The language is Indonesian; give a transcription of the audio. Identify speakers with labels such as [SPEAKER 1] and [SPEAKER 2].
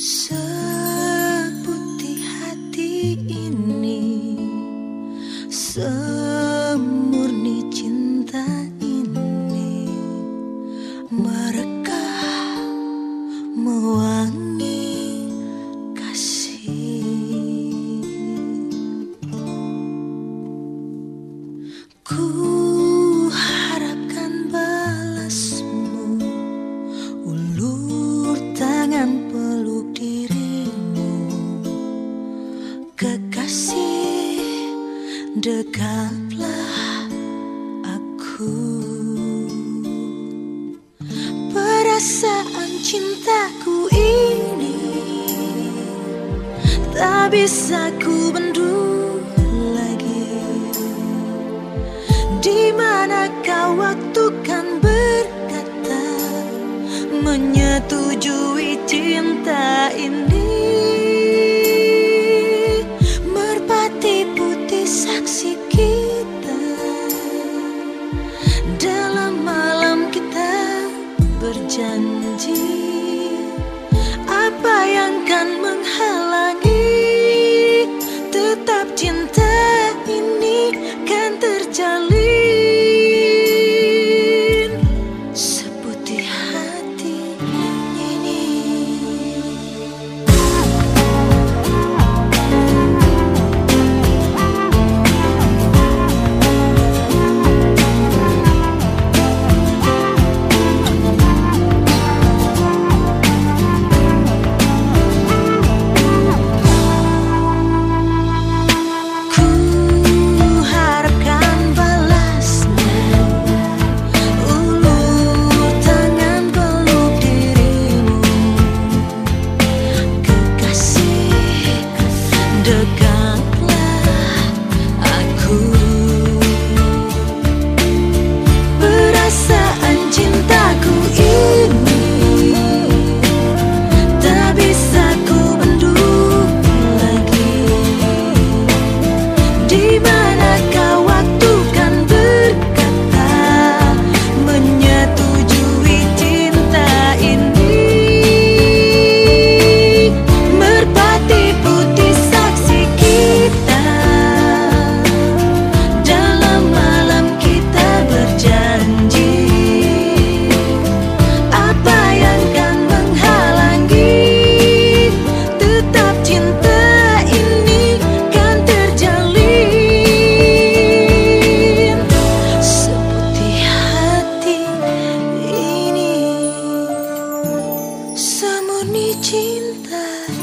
[SPEAKER 1] Seputih hati ini. Dekatlah aku. Perasaan cintaku ini Tak bisa ku bendung lagi. Di mana kau waktu kan berkata Menyetujui cinta ini Dalam malam kita berjanji Apa yang kan menghalangi? Tetap cinta ini kan terjalin. murni cinta.